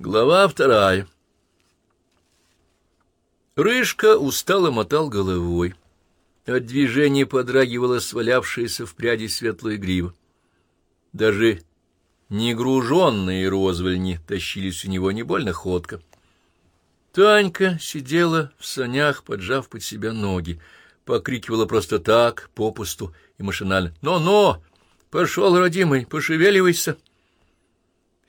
Глава вторая. Рыжка устало мотал головой. От движения подрагивала свалявшаяся в пряди светлая грива. Даже негруженные розвольни тащились у него не больно ходко. Танька сидела в санях, поджав под себя ноги, покрикивала просто так, попусту и машинально. «Но-но! Пошел, родимый, пошевеливайся!»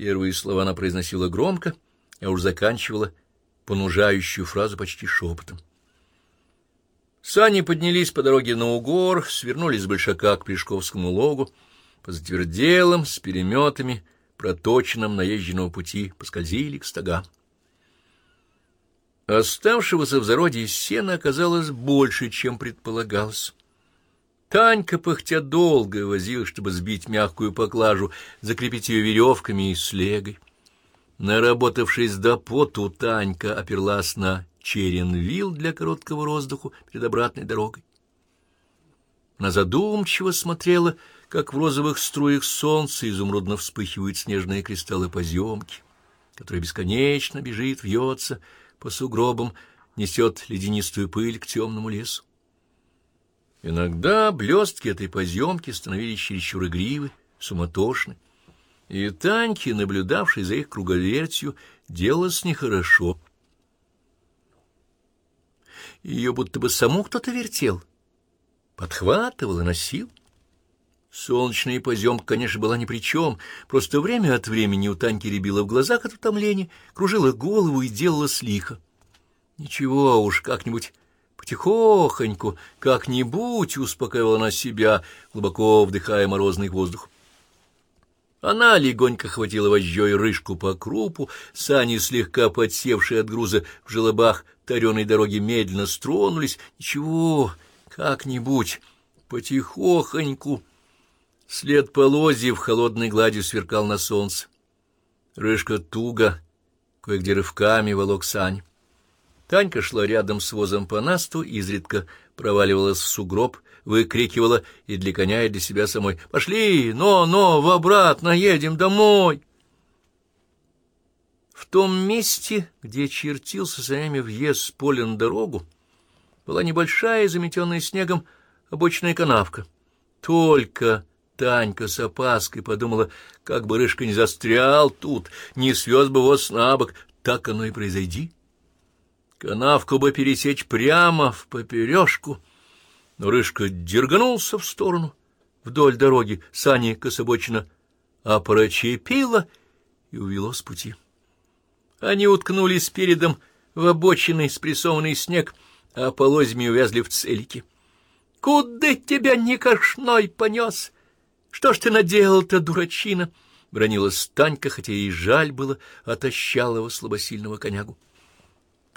Первые слова она произносила громко, а уж заканчивала понужающую фразу почти шепотом. Сани поднялись по дороге на угор, свернули с большака к Плешковскому логу, по затверделым, с переметами, проточенным наезженного пути, поскользили к стогам. Оставшегося в зародье сена оказалось больше, чем предполагалось. Танька, пыхтя долго, возил, чтобы сбить мягкую поклажу, закрепить ее веревками и слегой. Наработавшись до поту, Танька оперлась на черенвил для короткого воздуху перед обратной дорогой. Она задумчиво смотрела, как в розовых струях солнца изумрудно вспыхивают снежные кристаллы поземки, которая бесконечно бежит, вьется по сугробам, несет ледянистую пыль к темному лесу. Иногда блестки этой поземки становились чересчур игривы, суматошны, и Таньке, наблюдавшей за их круговертью, делалось нехорошо. Ее будто бы саму кто-то вертел, подхватывал и носил. Солнечная поземка, конечно, была ни при чем, просто время от времени у Таньки рябило в глазах от утомления, кружила голову и делала слихо. Ничего уж, как-нибудь Потихохоньку, как-нибудь успокаивала она себя, глубоко вдыхая морозный воздух. Она легонько хватила вожжой рыжку по крупу, сани, слегка подсевшие от груза в желобах тареной дороги, медленно стронулись. Ничего, как-нибудь, потихохоньку. След полозьев холодной гладью сверкал на солнце. Рыжка туго, кое-где рывками волок сань. Танька шла рядом с возом по насту, изредка проваливалась в сугроб, выкрикивала и для коня, и для себя самой «Пошли! Но, но! В обратно! Едем домой!» В том месте, где чертился за ними въезд с поля на дорогу, была небольшая, заметенная снегом, обочная канавка. Только Танька с опаской подумала, как бы Рыжка не застрял тут, не свез бы воз на бок, так оно и произойди. Канавку бы пересечь прямо в поперешку, но Рыжка дерганулся в сторону, вдоль дороги, сани кособочина опрочепила и увело с пути. Они уткнулись передом в обочиной спрессованный снег, а полозьми увязли в целике. — Куда тебя никошной понес? Что ж ты наделал-то, дурачина? — бронилась Танька, хотя ей жаль было отощалого слабосильного конягу.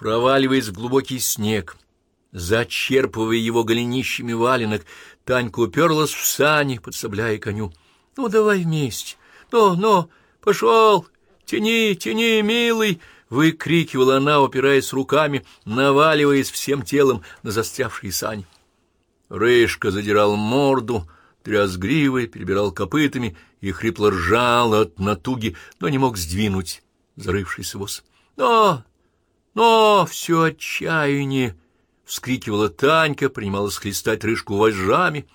Проваливаясь в глубокий снег, зачерпывая его голенищами валенок, Танька уперлась в сани, подсобляя коню. — Ну, давай вместе. Ну, ну, пошел, тяни, тяни, милый! — выкрикивала она, упираясь руками, наваливаясь всем телом на застрявшие сани. Рыжка задирал морду, тряс гривой, перебирал копытами и хрипло ржал от натуги, но не мог сдвинуть зарывшийся воз. — Но но все отчаяние! — вскрикивала Танька, принималась хлестать рыжку вожжами,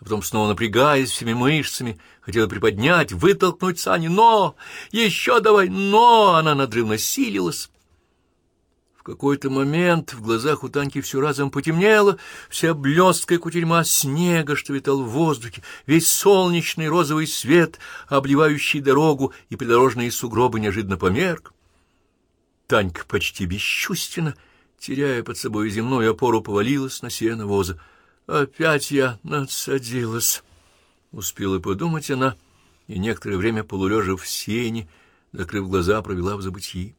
а потом снова напрягаясь всеми мышцами, хотела приподнять, вытолкнуть сани. «Но! Еще давай! Но!» Она надрывно силилась. В какой-то момент в глазах у Таньки все разом потемнело, вся блесткая кутерьма снега, что витал в воздухе, весь солнечный розовый свет, обливающий дорогу и придорожные сугробы неожиданно померк. Танька почти бесчувственно, теряя под собой земную опору, повалилась на сено воза. «Опять я надсадилась!» — успела подумать она, и некоторое время, полулежа в сене, закрыв глаза, провела в забытии.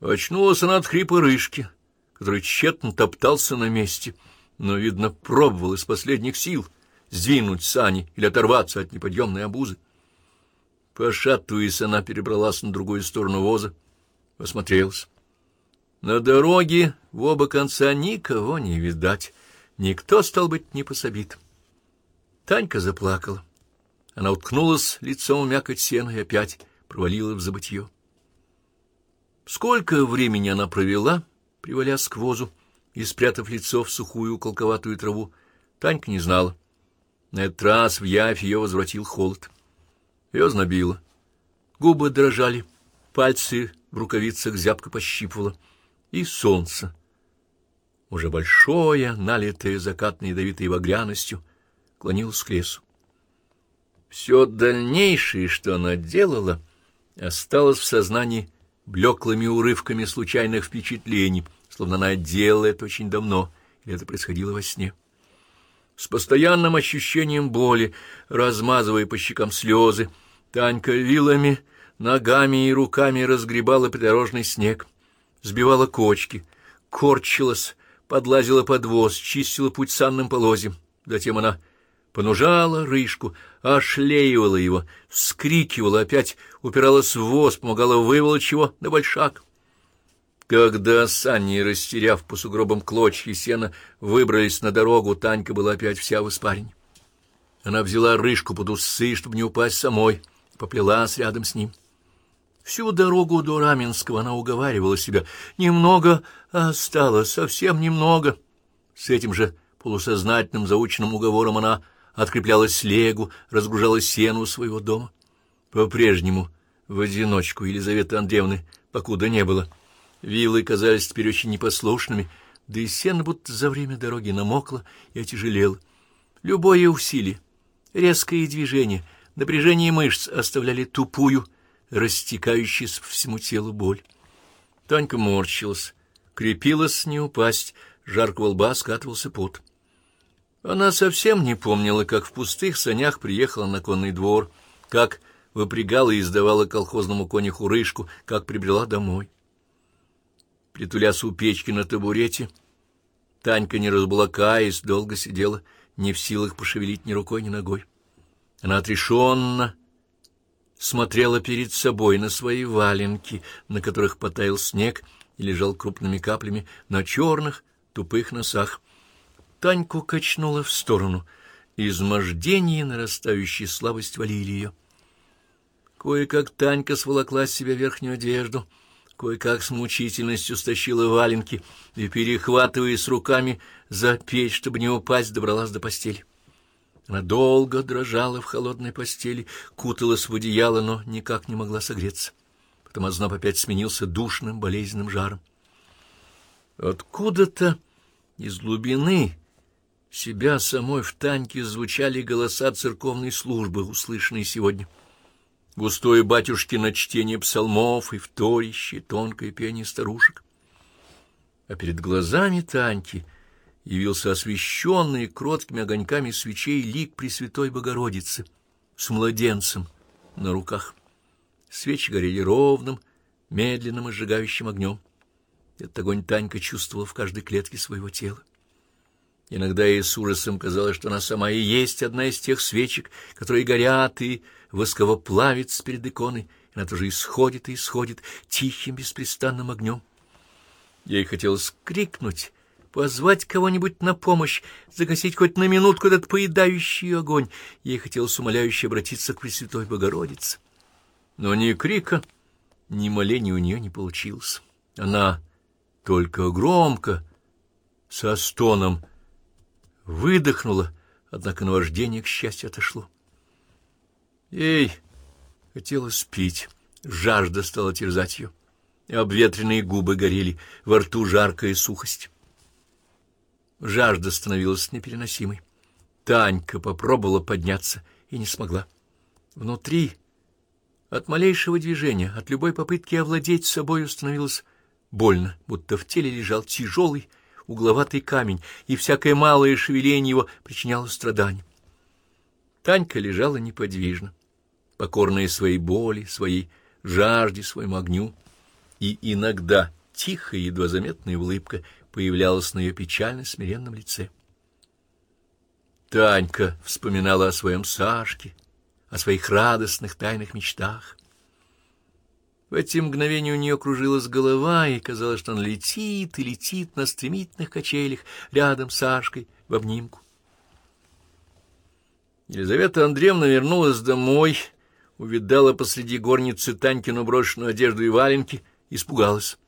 Очнулась она от хрипа рыжки, который тщетно топтался на месте, но, видно, пробовал из последних сил сдвинуть сани или оторваться от неподъемной обузы. Пошатываясь, она перебралась на другую сторону воза, осмотрелся. На дороге в оба конца никого не видать, никто, стал быть, не пособит. Танька заплакала. Она уткнулась лицом в мякоть сена и опять провалила в забытье. Сколько времени она провела, привалясь к возу и спрятав лицо в сухую колковатую траву, Танька не знала. На этот раз в явь ее возвратил холод. Ее знобило. Губы дрожали, пальцы в рукавицах зябко пощипывало. И солнце, уже большое, налитое закатной ядовитой багряностью, клонилось к лесу. Все дальнейшее, что она делала, осталось в сознании блеклыми урывками случайных впечатлений, словно она делала это очень давно, или это происходило во сне. С постоянным ощущением боли, размазывая по щекам слезы, Танька вилами, ногами и руками разгребала придорожный снег, сбивала кочки, корчилась, подлазила под воз, чистила путь санным полозьем. Затем она понужала рыжку, ошлеивала его, вскрикивала, опять упиралась в воз, помогала выволочь его на большак. Когда сани, растеряв по сугробам клочья сена, выбрались на дорогу, Танька была опять вся в испарине. Она взяла рыжку под усы, чтобы не упасть самой, поплелась рядом с ним. Всю дорогу до Раменского она уговаривала себя. Немного осталось, совсем немного. С этим же полусознательным заученным уговором она открепляла слегу, разгружала сену своего дома. По-прежнему в одиночку Елизаветы Андреевны покуда не было. Вилы казались теперь очень непослушными, да и сено будто за время дороги намокло и отяжелело. Любое усилие, резкое движение, напряжение мышц оставляли тупую, растекающуюся по всему телу боль. Танька морщилась, крепилась не упасть, жаркого лба скатывался пот. Она совсем не помнила, как в пустых санях приехала на конный двор, как выпрягала и издавала колхозному конюху рыжку, как прибрела домой. Притулясь у печки на табурете, Танька, не разблакаясь, долго сидела, не в силах пошевелить ни рукой, ни ногой. Она отрешенно смотрела перед собой на свои валенки, на которых потаял снег и лежал крупными каплями на черных тупых носах. Таньку качнуло в сторону. Измождение и нарастающая слабость валили ее. Кое-как Танька сволокла с себя верхнюю одежду, кое-как с мучительностью стащила валенки и, перехватываясь руками за печь, чтобы не упасть, добралась до постели. Она долго дрожала в холодной постели, куталась в одеяло, но никак не могла согреться. Потом озноб опять сменился душным болезненным жаром. Откуда-то из глубины себя самой в танке звучали голоса церковной службы, услышанные сегодня. Густое батюшкино чтение псалмов и вторище, тонкое пение старушек. А перед глазами Таньки явился освещенный кроткими огоньками свечей лик Пресвятой Богородицы с младенцем на руках. Свечи горели ровным, медленным и сжигающим огнем. Этот огонь Танька чувствовала в каждой клетке своего тела. Иногда ей с ужасом казалось, что она сама и есть одна из тех свечек, которые горят и восково плавятся перед иконой, и она тоже исходит и исходит тихим беспрестанным огнем. Ей хотелось крикнуть, позвать кого-нибудь на помощь, загасить хоть на минутку этот поедающий огонь. Ей хотелось умоляюще обратиться к Пресвятой Богородице. Но ни крика, ни моления у нее не получилось. Она только громко, со стоном, выдохнула, однако наваждение, к счастью, отошло. Ей хотелось пить, жажда стала терзать ее, обветренные губы горели, во рту жаркая сухость. Жажда становилась непереносимой. Танька попробовала подняться и не смогла. Внутри, от малейшего движения, от любой попытки овладеть собой, становилось больно, будто в теле лежал тяжелый, угловатый камень, и всякое малое шевеление его причиняло страдания. Танька лежала неподвижно, покорная своей боли, своей жажде, своему огню, и иногда тихая, едва заметная улыбка появлялась на ее печально смиренном лице. Танька вспоминала о своем Сашке, о своих радостных тайных мечтах. В эти мгновения у нее кружилась голова, и казалось, что она летит и летит на стремительных качелях рядом с Сашкой в обнимку. Елизавета Андреевна вернулась домой, увидала посреди горницы Танькину брошенную одежду и валенки испугалась.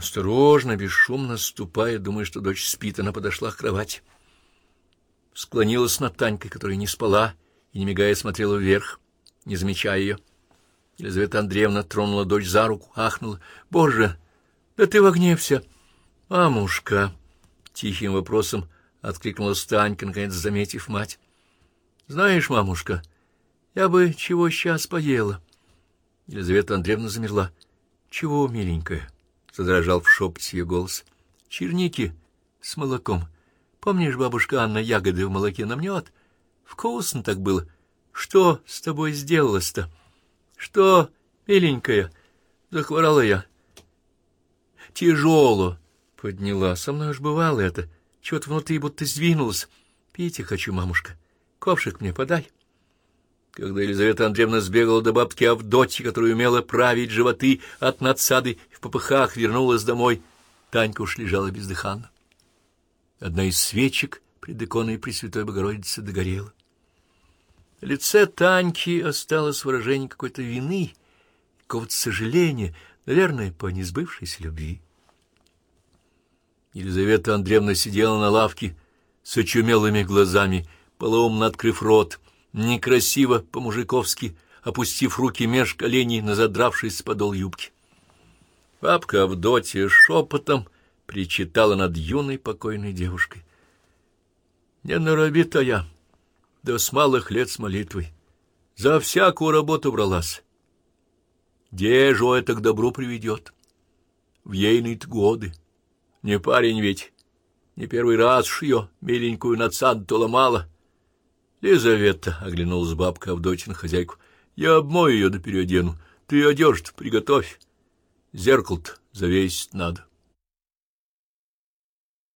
Осторожно, бесшумно ступая, думая, что дочь спит, она подошла к кровати. Склонилась над Танькой, которая не спала и, не мигая, смотрела вверх, не замечая ее. Елизавета Андреевна тронула дочь за руку, ахнула. — Боже, да ты в огне вся! — Мамушка! — тихим вопросом откликнулась Танька, наконец заметив мать. — Знаешь, мамушка, я бы чего сейчас поела. Елизавета Андреевна замерла. — Чего, миленькая? — задрожал в шепоте ее голос. — Черники с молоком. Помнишь, бабушка Анна ягоды в молоке намнет? Вкусно так было. Что с тобой сделалось-то? Что, миленькая, захворала я? Тяжело подняла. Со мной уж бывало это. Чего-то внутри будто сдвинулось. Пить хочу, мамушка. Ковшик мне подай. Когда Елизавета Андреевна сбегала до бабки Авдотьи, которая умела править животы от надсады, и в попыхах вернулась домой, Танька уж лежала бездыханно. Одна из свечек пред иконой Пресвятой Богородицы догорела. В лице Таньки осталось выражение какой-то вины, какого-то сожаления, наверное, по несбывшейся любви. Елизавета Андреевна сидела на лавке с очумелыми глазами, полоумно открыв рот, некрасиво, по-мужиковски, опустив руки меж коленей на задравшийся подол юбки. Бабка Авдотья шепотом причитала над юной покойной девушкой. «Не наробитая!» да с малых лет с молитвой. За всякую работу бралась. Где же это к добру приведет? В ейные годы. Не парень ведь, не первый раз ее, миленькую, сад ломала. Лизавета оглянулась бабка Авдотья на хозяйку. Я обмою ее да переодену. Ты одежду приготовь. Зеркало-то завесить надо.